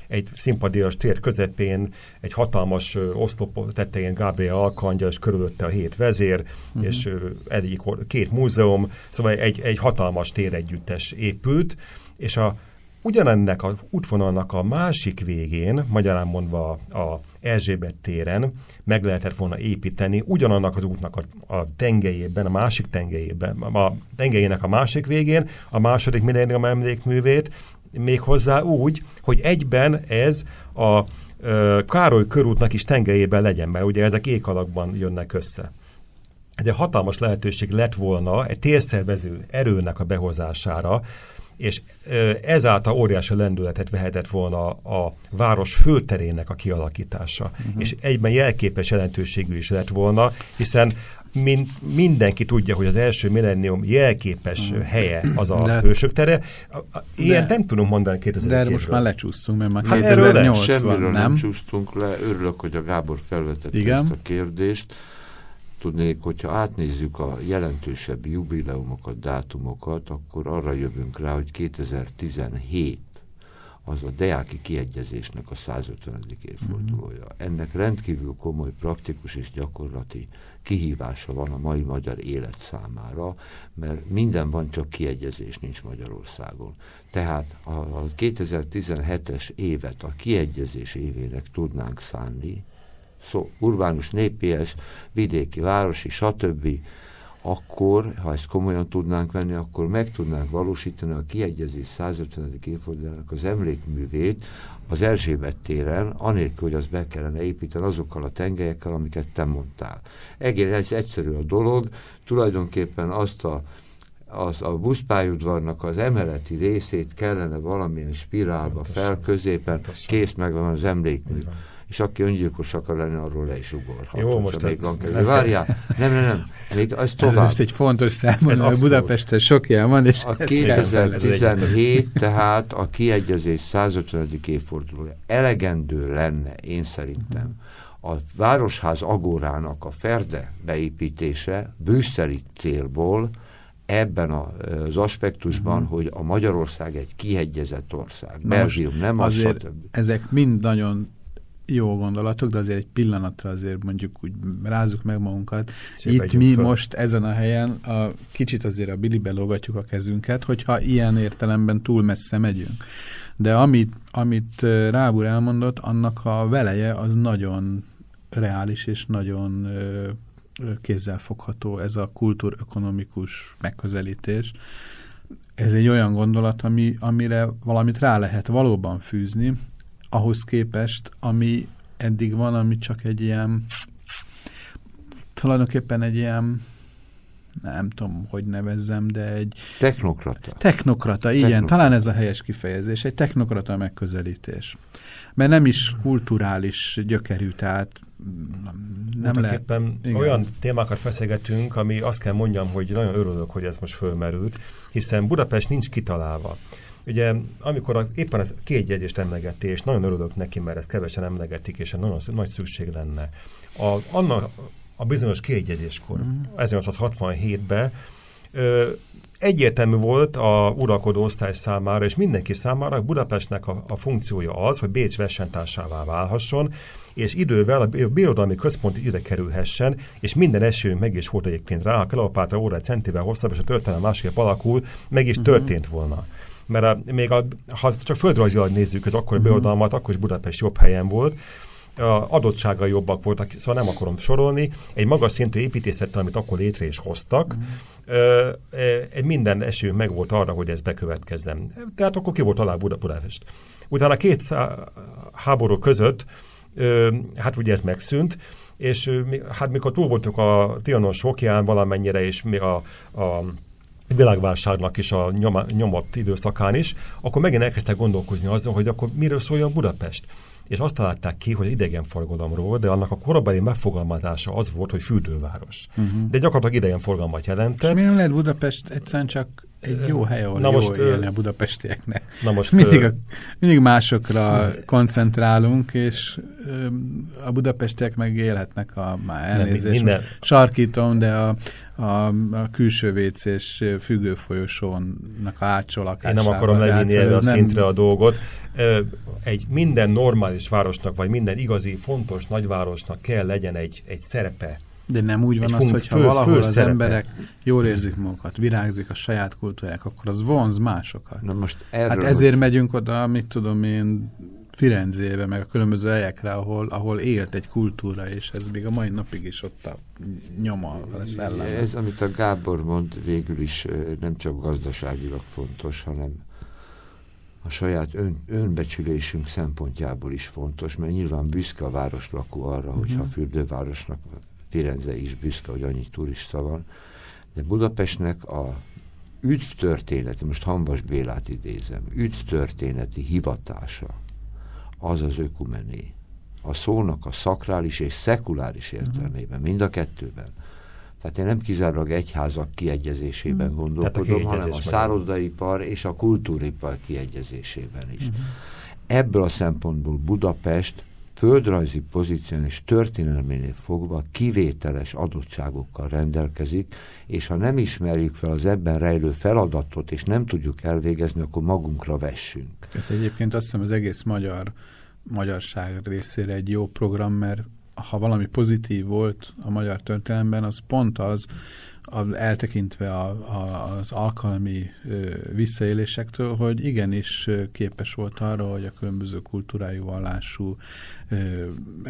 egy szimpadias tér közepén, egy hatalmas oszlop tetején Gabriel Alkandja, és körülötte a hét vezér, uh-huh. és egyik, két múzeum, szóval egy, egy hatalmas téregyüttes épült, és a ugyanennek az útvonalnak a másik végén, magyarán mondva a Erzsébet téren meg lehetett volna építeni ugyanannak az útnak a, a tengelyében, a másik tengelyében, a tengelyének a másik végén a második millennium emlékművét, méghozzá úgy, hogy egyben ez a ö, Károly körútnak is tengelyében legyen, mert ugye ezek ékalakban jönnek össze. Ez egy hatalmas lehetőség lett volna egy térszervező erőnek a behozására, és ezáltal óriási lendületet vehetett volna a város főterének a kialakítása. Uh-huh. És egyben jelképes jelentőségű is lett volna, hiszen mind, mindenki tudja, hogy az első millennium jelképes hmm. helye az a de, hősök tere. Ilyen de, nem tudunk mondani 2000 De erről most már lecsúsztunk, mert már hát 2008 van, nem? nem csúsztunk le. Örülök, hogy a Gábor felvetette Igen? ezt a kérdést. Tudnék, hogyha átnézzük a jelentősebb jubileumokat, dátumokat, akkor arra jövünk rá, hogy 2017 az a Deáki kiegyezésnek a 150. évfordulója. Mm. Ennek rendkívül komoly praktikus és gyakorlati kihívása van a mai magyar élet számára, mert minden van, csak kiegyezés nincs Magyarországon. Tehát a 2017-es évet a kiegyezés évének tudnánk szánni, szó, urbánus népies, vidéki, városi, stb., akkor, ha ezt komolyan tudnánk venni, akkor meg tudnánk valósítani a kiegyezés 150. évfordulójának az emlékművét az Erzsébet téren, anélkül, hogy azt be kellene építeni azokkal a tengelyekkel, amiket te mondtál. Egész ez egyszerű a dolog, tulajdonképpen azt a az a buszpályudvarnak az emeleti részét kellene valamilyen spirálba fel, középen, kész meg van az emlékmű. És aki öngyilkos akar lenni, arról le is ugorhat. Jó, most még van kell. Várjál, nem, nem, nem. Még az tovább. Ez most egy fontos számon, hogy Budapesten sok ilyen van, és a 2017, tehát a kiegyezés 150. évfordulója elegendő lenne, én szerintem, a Városház Agórának a ferde beépítése brüsszeli célból, ebben az aspektusban, uh-huh. hogy a Magyarország egy kihegyezett ország. Na Belgium nem az, stb. Ezek mind nagyon jó gondolatok, de azért egy pillanatra azért mondjuk úgy rázzuk meg magunkat. Szép Itt mi föl. most ezen a helyen a, kicsit azért a bilibe lógatjuk a kezünket, hogyha ilyen értelemben túl messze megyünk. De amit, amit Rábur elmondott, annak a veleje az nagyon reális és nagyon kézzelfogható ez a kultúrökonomikus megközelítés. Ez egy olyan gondolat, ami, amire valamit rá lehet valóban fűzni, ahhoz képest, ami eddig van, ami csak egy ilyen tulajdonképpen egy ilyen nem tudom, hogy nevezzem, de egy... Technokrata. Technokrata, igen, technokrata. talán ez a helyes kifejezés, egy technokrata megközelítés. Mert nem is kulturális gyökerű, tehát nem lehet. Igen. olyan témákat feszegetünk, ami azt kell mondjam, hogy nagyon örülök, hogy ez most fölmerült, hiszen Budapest nincs kitalálva. Ugye, amikor a, éppen a kiegyezést emlegeti, és nagyon örülök neki, mert ezt kevesen emlegetik, és nagyon nagy szükség lenne. A, annak a bizonyos kiegyezéskor, mm. 1867-ben egyértelmű volt a uralkodó osztály számára, és mindenki számára, hogy Budapestnek a, a funkciója az, hogy Bécs versenytársává válhasson, és idővel a birodalmi központ ide kerülhessen, és minden eső meg is volt egyébként rá, a Kleopátra óra centivel hosszabb, és a történelem másképp alakul, meg is uh mhm. -huh. történt volna. Mert a, még a, ha csak földrajzilag nézzük az akkori uh mhm. -huh. birodalmat, akkor is Budapest jobb helyen volt, a adottságai jobbak voltak, szóval nem akarom sorolni, egy magas szintű építészettel, amit akkor létre is hoztak, mm. ö, minden eső meg volt arra, hogy ez bekövetkezzen. Tehát akkor ki volt talán Budapest. Utána két háború között, ö, hát ugye ez megszűnt, és hát mikor túl voltunk a Trianon sokján valamennyire, és mi a, a világválságnak is a nyoma, nyomott időszakán is, akkor megint elkezdtek gondolkozni azon, hogy akkor miről szóljon Budapest és azt találták ki, hogy idegenforgalomról, de annak a korabeli megfogalmazása az volt, hogy fürdőváros. Uh-huh. De gyakorlatilag idegenforgalmat jelentett. És miért nem lehet Budapest egyszerűen csak egy jó hely, ahol na most, élni a budapestieknek. Na most, mindig, a, mindig másokra koncentrálunk, és a budapestiek meg élhetnek a már elnézést. Minden... Sarkítom, de a, a, a külső vécés függőfolyosónak a átsolakásával. Én nem akarom levinni erre a nem... szintre a dolgot. Egy minden normális városnak, vagy minden igazi, fontos nagyvárosnak kell legyen egy, egy szerepe de nem úgy van az, hogyha valahol az szerepe. emberek jól érzik magukat, virágzik a saját kultúrák, akkor az vonz másokat. Na most erről hát ezért hogy... megyünk oda, mit tudom én, Firenzébe, meg a különböző helyekre, ahol, ahol élt egy kultúra, és ez még a mai napig is ott a nyoma, a szellem. Ez, amit a Gábor mond, végül is nem csak gazdaságilag fontos, hanem a saját ön, önbecsülésünk szempontjából is fontos, mert nyilván büszke a városlakó arra, hogyha mhm. fürdővárosnak Firenze is büszke, hogy annyi turista van, de Budapestnek a üdvtörténeti, most Hanvas Bélát idézem, üdvtörténeti hivatása az az ökumené. A szónak a szakrális és szekuláris mhm. értelmében, mind a kettőben. Tehát én nem kizárólag egyházak kiegyezésében mhm. gondolkodom, hanem a szállodaipar és a kultúripar kiegyezésében is. Uh-huh. Ebből a szempontból Budapest földrajzi pozíción és történelménél fogva kivételes adottságokkal rendelkezik, és ha nem ismerjük fel az ebben rejlő feladatot, és nem tudjuk elvégezni, akkor magunkra vessünk. Ez egyébként azt hiszem az egész magyar magyarság részére egy jó program, mert ha valami pozitív volt a magyar történelemben, az pont az, az eltekintve a, a, az alkalmi ö, visszaélésektől, hogy igenis képes volt arra, hogy a különböző kultúrájú, vallású, ö,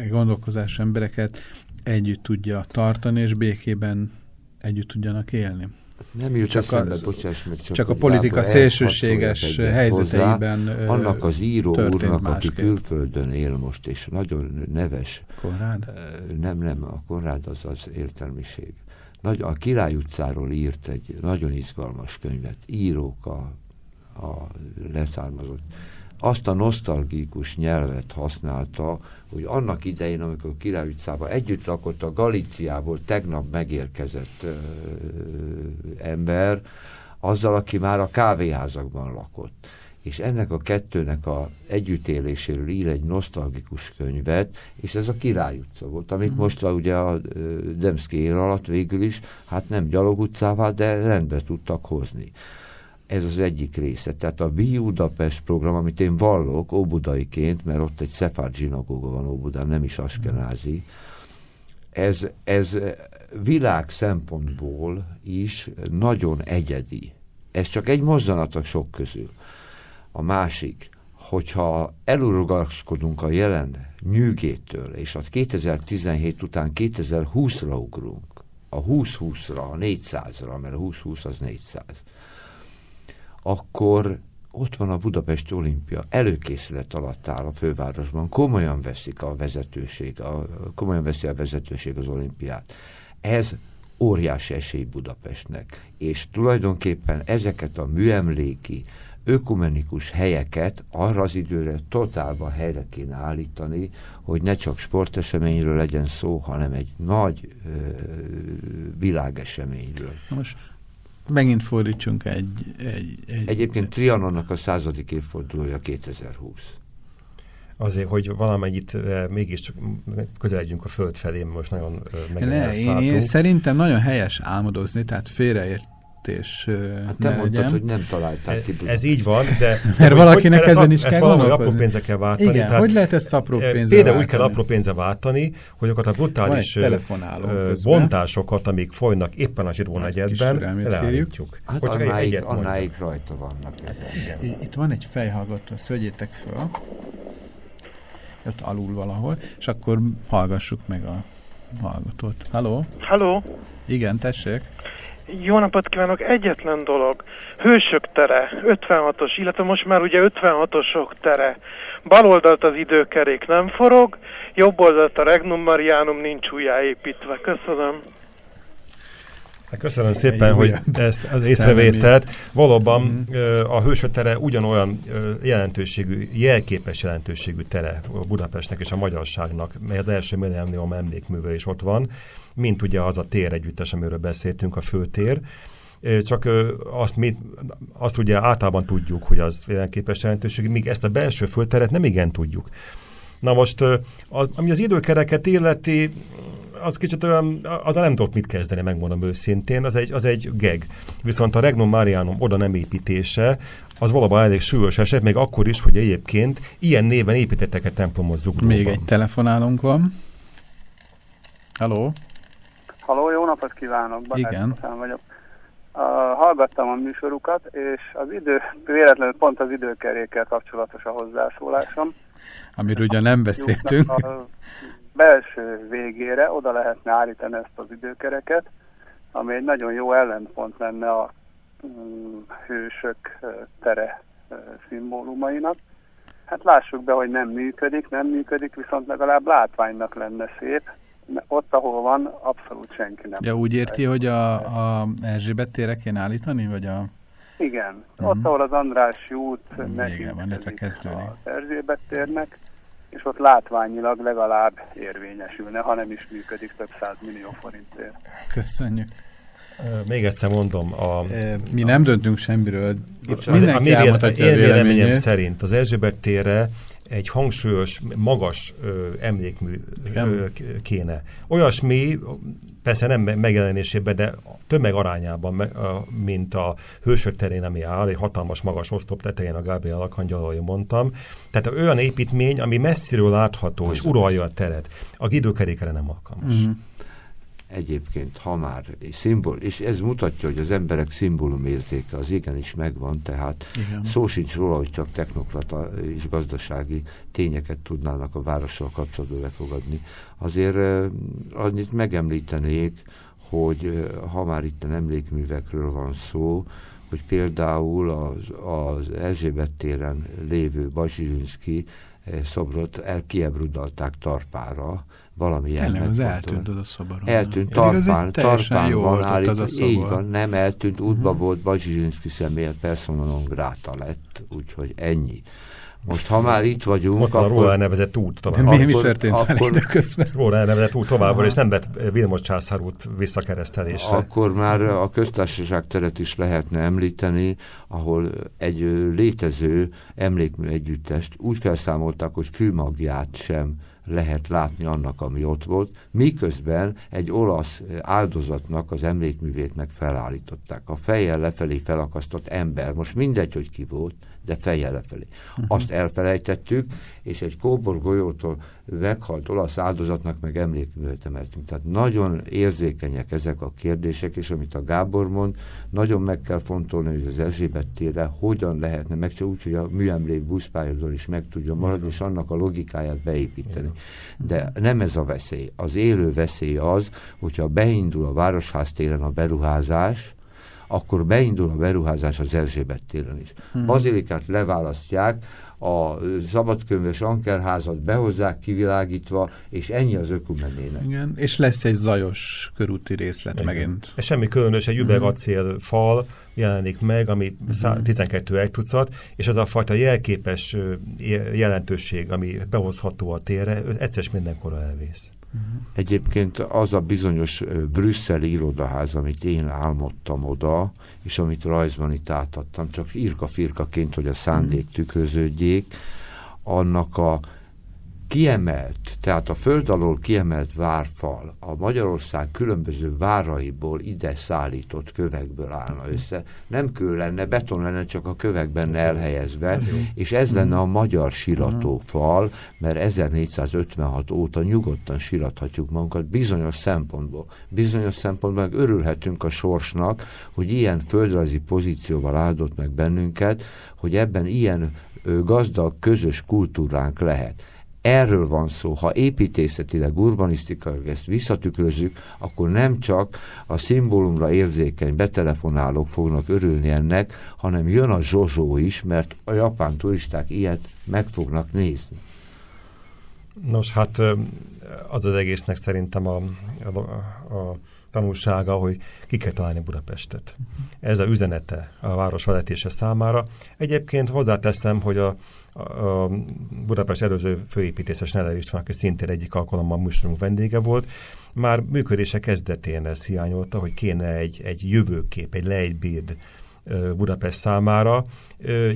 gondolkozású embereket együtt tudja tartani, és békében együtt tudjanak élni. Nem jut csak eszembe, a, bocsáss meg, csak, csak a politika szélsőséges helyzeteiben hozzá, Annak az író úrnak, aki külföldön él most, és nagyon neves. Konrád? Nem, nem, a Konrád az az értelmiség. Nagy, a Király utcáról írt egy nagyon izgalmas könyvet. Írók a, a leszármazott azt a nosztalgikus nyelvet használta, hogy annak idején, amikor Király utcában együtt lakott a Galíciából tegnap megérkezett ö, ember, azzal, aki már a kávéházakban lakott. És ennek a kettőnek a együttéléséről ír egy nosztalgikus könyvet, és ez a Király utca volt, amit mm. most a, ugye a Demszki él alatt végül is, hát nem gyalog utcává, de rendbe tudtak hozni. Ez az egyik része. Tehát a Budapest program, amit én vallok óbudaiként, mert ott egy szefárd zsinagóga van Óbudán, nem is askenázi, ez, ez világ szempontból is nagyon egyedi. Ez csak egy mozzanat a sok közül. A másik, hogyha elurgaskodunk a jelen nyűgétől, és az 2017 után 2020-ra ugrunk, a 20-20-ra, a 400-ra, mert a 20-20 az 400, akkor ott van a Budapest Olimpia, előkészület alatt áll a fővárosban, komolyan veszik a vezetőség, a, komolyan veszi a vezetőség az olimpiát. Ez óriási esély Budapestnek, és tulajdonképpen ezeket a műemléki, ökumenikus helyeket arra az időre totálba helyre kéne állítani, hogy ne csak sporteseményről legyen szó, hanem egy nagy ö, világeseményről. Most megint fordítsunk egy... egy, egy Egyébként Trianonnak a századik évfordulója 2020. Azért, hogy valamennyit mégiscsak közeledjünk a föld felé, most nagyon eh, ne, én, én szerintem nagyon helyes álmodozni, tehát félreért és hát te mondtad, legyen. hogy nem találták ki. Ez így van, de... Mert valakinek ezen a, is kell valahogy apró pénze kell váltani. Igen, tehát, hogy lehet ezt apró pénze Például váltani? úgy kell apró pénze váltani, hogy azokat a brutális bontásokat, amik folynak éppen a zsidó negyedben, leállítjuk. Hát hogy annáig, annáig rajta vannak. Itt van egy fejhallgató, szögyétek föl. Ott alul valahol, és akkor hallgassuk meg a hallgatót. Halló? Halló? Igen, tessék. Jó napot kívánok! Egyetlen dolog. Hősök tere, 56-os, illetve most már ugye 56-osok tere. Bal oldalt az időkerék nem forog, jobb oldalt a Regnum Marianum nincs újjáépítve. Köszönöm. Hát köszönöm szépen, hogy ezt az észrevételt. Valóban mm. a Hősök tere ugyanolyan jelentőségű, jelképes jelentőségű tere Budapestnek és a magyarságnak, mely az első millennium emlékműve is ott van mint ugye az a tér együttes, amiről beszéltünk, a főtér. Csak azt, mi, azt ugye általában tudjuk, hogy az képes jelentőség, míg ezt a belső fölteret nem igen tudjuk. Na most, az, ami az időkereket illeti, az kicsit olyan, az nem tudok mit kezdeni, megmondom őszintén, az egy, az egy geg. Viszont a Regnum Marianum oda nem építése, az valóban elég súlyos eset, még akkor is, hogy egyébként ilyen néven építettek egy templomot Zuglóban. Még egy telefonálunk van. Halló? Haló, jó napot kívánok! Balázs Igen. vagyok. Uh, hallgattam a műsorukat, és az idő, véletlenül pont az időkerékkel kapcsolatos a hozzászólásom. Amiről ugye nem beszéltünk. A belső végére oda lehetne állítani ezt az időkereket, ami egy nagyon jó ellentpont lenne a um, hősök tere szimbólumainak. Hát lássuk be, hogy nem működik, nem működik, viszont legalább látványnak lenne szép, ott, ahol van, abszolút senki nem. Ja, úgy érti, hogy a, a Erzsébet tére kéne állítani, vagy a... Igen, uh -huh. ott, ahol az András út Igen, van, kezdődik. az Erzsébet térnek, és ott látványilag legalább érvényesülne, ha nem is működik több száz millió forintért. Köszönjük. Még egyszer mondom, a, mi nem döntünk semmiről. Itt mindenki a, a, én véleményem szerint az Erzsébet térre egy hangsúlyos, magas ö, emlékmű ö, kéne. Olyasmi, persze nem megjelenésében, de tömeg arányában, mint a Hősök terén, ami áll, egy hatalmas magas osztop tetején a Gábriel Arkangyal, ahogy mondtam. Tehát olyan építmény, ami messziről látható, és uralja a teret. A időkerékre nem alkalmas. Mm egyébként, ha már szimbol, és ez mutatja, hogy az emberek szimbólumértéke az igenis megvan, tehát Igen. szó sincs róla, hogy csak technokrata és gazdasági tényeket tudnának a várossal kapcsolatban befogadni. Azért annyit megemlítenék, hogy ha már itt emlékművekről van szó, hogy például az, az Erzsébet téren lévő Bazsilinszki szobrot el kiebrudalták tarpára, valami Tényleg, az eltűnt az a szobor. Eltűnt, tarpán, tarpán van állít, így van, nem eltűnt, útba uh-huh. volt Bazsilinszki személyet, persona non grata lett, úgyhogy ennyi. Most ha már itt vagyunk, Most akkor... róla elnevezett út tovább. Mi, mi történt akkor, közben? Róla elnevezett út tovább, és nem vett Vilmos császár út visszakeresztelésre. Akkor már a köztársaság teret is lehetne említeni, ahol egy létező emlékmű együttest úgy felszámoltak, hogy fűmagját sem lehet látni annak, ami ott volt, miközben egy olasz áldozatnak az emlékművét meg felállították. A fejjel lefelé felakasztott ember, most mindegy, hogy ki volt, de fejjel lefelé. Uh-huh. Azt elfelejtettük, és egy kóbor golyótól meghalt olasz áldozatnak meg emlékművet emeltünk. Tehát nagyon érzékenyek ezek a kérdések, és amit a Gábor mond, nagyon meg kell fontolni, hogy az Erzsébet térre hogyan lehetne, meg csak úgy, hogy a műemlék buszpályadon is meg tudjon maradni, és annak a logikáját beépíteni. De nem ez a veszély. Az élő veszély az, hogyha beindul a Városház téren a beruházás, akkor beindul a beruházás az Erzsébet téren is. Hmm. Bazilikát leválasztják, a szabadkönyves ankerházat behozzák kivilágítva, és ennyi az ökumenének. Igen, és lesz egy zajos körúti részlet Igen. megint. És semmi különös, egy üvegacél mhm. fal jelenik meg, ami uh-huh. 12 egy tucat, és az a fajta jelképes jelentőség, ami behozható a térre, egyszer mindenkor elvész. Uh-huh. Egyébként az a bizonyos brüsszeli irodaház, amit én álmodtam oda, és amit rajzban itt átadtam, csak irka-firkaként, hogy a szándék uh-huh. tükröződjék, annak a kiemelt, tehát a föld alól kiemelt várfal a Magyarország különböző váraiból ide szállított kövekből állna össze. Nem kő lenne, beton lenne, csak a kövek benne elhelyezve, ez és ez lenne a magyar fal, mert 1456 óta nyugodtan sirathatjuk magunkat bizonyos szempontból. Bizonyos szempontból meg örülhetünk a sorsnak, hogy ilyen földrajzi pozícióval áldott meg bennünket, hogy ebben ilyen gazdag közös kultúránk lehet Erről van szó. Ha építészetileg, urbanisztikailag ezt visszatükrözzük, akkor nem csak a szimbólumra érzékeny betelefonálók fognak örülni ennek, hanem jön a zsozsó is, mert a japán turisták ilyet meg fognak nézni. Nos, hát az az egésznek szerintem a, a, a tanulsága, hogy ki kell találni Budapestet. Ez a üzenete a város vezetése számára. Egyébként hozzáteszem, hogy a Budapest előző főépítészes Neller István, aki szintén egyik alkalommal műsorunk vendége volt, már működése kezdetén ezt hiányolta, hogy kéne egy, egy jövőkép, egy lejtbírd Budapest számára.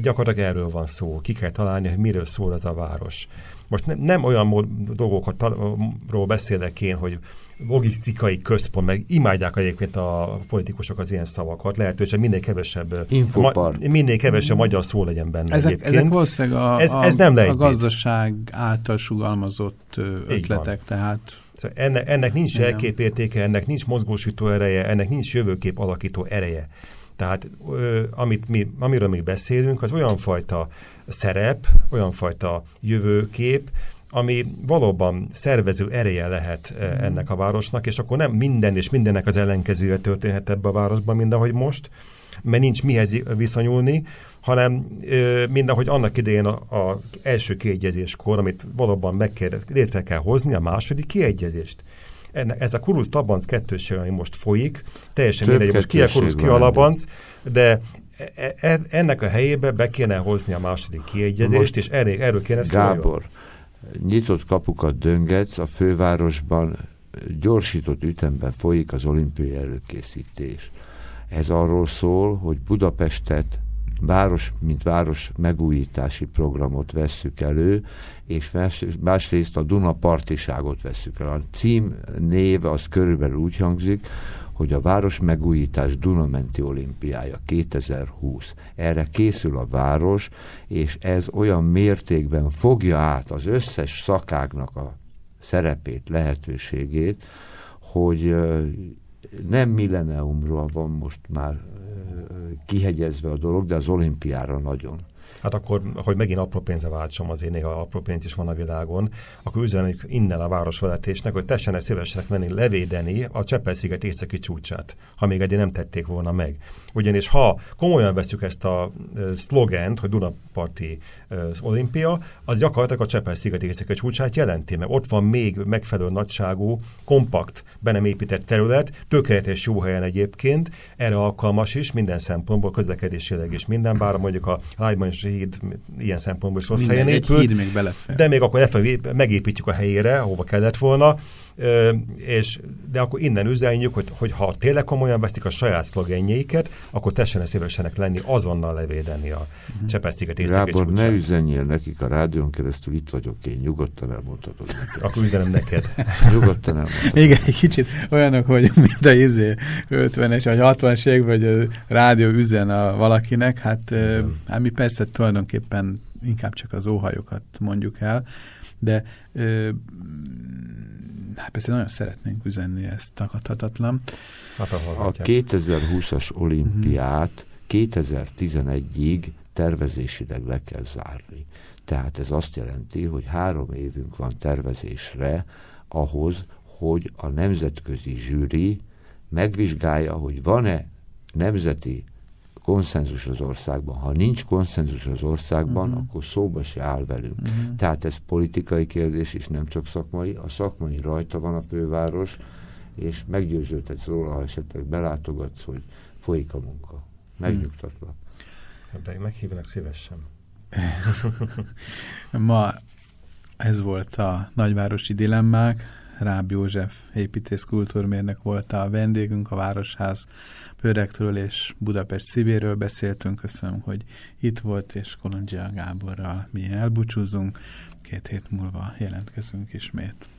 Gyakorlatilag erről van szó. Ki kell találni, hogy miről szól ez a város. Most ne, nem olyan dolgokról beszélek én, hogy logisztikai központ, meg imádják egyébként a politikusok az ilyen szavakat, lehet, hogy minél kevesebb, ma, minél kevesebb magyar szó legyen benne ezek, egyébként. Ezek valószínűleg a, ez, ez nem a, a gazdaság által sugalmazott ötletek, tehát Szóval ennek, ennek nincs elképértéke, ennek nincs mozgósító ereje, ennek nincs jövőkép alakító ereje. Tehát ö, amit mi, amiről mi beszélünk, az olyan fajta szerep, olyan fajta jövőkép, ami valóban szervező ereje lehet eh, mhm. ennek a városnak, és akkor nem minden és mindennek az ellenkezője történhet ebbe a városban, mint ahogy most, mert nincs mihez viszonyulni, hanem mind ahogy annak idején az első kiegyezéskor, amit valóban meg kell, létre kell hozni, a második kiegyezést. Enne, ez a Kurusz Tabanc kettőség, ami most folyik, teljesen mindegy, most ki a Kurusz, ki a Labanc, de e, e, ennek a helyébe be kéne hozni a második kiegyezést, most és erről, erről kéne szólni. Gábor, nyitott kapukat döngetsz, a fővárosban gyorsított ütemben folyik az olimpiai előkészítés. Ez arról szól, hogy Budapestet város, mint város megújítási programot vesszük elő, és másrészt a Duna partiságot vesszük el. A cím név az körülbelül úgy hangzik, hogy a város megújítás Dunamenti olimpiája 2020. Erre készül a város, és ez olyan mértékben fogja át az összes szakágnak a szerepét, lehetőségét, hogy nem milleniumról van most már kihegyezve a dolog, de az olimpiára nagyon. Hát akkor, hogy megint apró pénze váltsam, azért néha apró pénz is van a világon, akkor üzenjük innen a városvezetésnek, hogy tessenek szívesek menni levédeni a Cseppel-sziget északi csúcsát, ha még eddig nem tették volna meg. Ugyanis ha komolyan veszük ezt a szlogent, hogy Dunaparti olimpia, az gyakorlatilag a Cseppel-sziget északi csúcsát jelenti, mert ott van még megfelelő nagyságú, kompakt, be nem épített terület, tökéletes jó helyen egyébként, erre alkalmas is, minden szempontból, közlekedésileg is minden, bár mondjuk a Lájban híd ilyen szempontból is rossz minden, helyen épült. Híd még belefér. De még akkor megépítjük a helyére, ahova kellett volna, és, de akkor innen üzenjük, hogy, hogy ha tényleg komolyan veszik a saját szlogenjeiket, akkor tessenek szívesenek lenni, azonnal levédeni a uh-huh. Csepessziget északi Gábor, ne üzenjél nekik a rádión keresztül, itt vagyok én, nyugodtan elmondhatod. akkor üzenem neked. nyugodtan elmondhatod. Igen, egy kicsit olyanok vagyunk, mint a izé 50-es vagy 60-es években, hogy a rádió üzen a valakinek, hát, hát mi persze tulajdonképpen inkább csak az óhajokat mondjuk el, de ö, hát persze nagyon szeretnénk üzenni, ez takadhatatlan. Hát a 2020-as olimpiát uh -huh. 2011-ig tervezésileg le kell zárni. Tehát ez azt jelenti, hogy három évünk van tervezésre ahhoz, hogy a nemzetközi zsűri megvizsgálja, hogy van-e nemzeti konszenzus az országban. Ha nincs konszenzus az országban, uh-huh. akkor szóba se áll velünk. Uh-huh. Tehát ez politikai kérdés is, nem csak szakmai. A szakmai rajta van a főváros, és meggyőződhetsz róla, ha esetleg belátogatsz, hogy folyik a munka. Megnyugtatlak. Hmm. Meghívnak szívesen. Ma ez volt a nagyvárosi dilemmák. Ráb József építész kultúrmérnök volt a vendégünk, a Városház projektről és Budapest szívéről beszéltünk. Köszönöm, hogy itt volt, és Kolondzsia Gáborral mi elbúcsúzunk. Két hét múlva jelentkezünk ismét.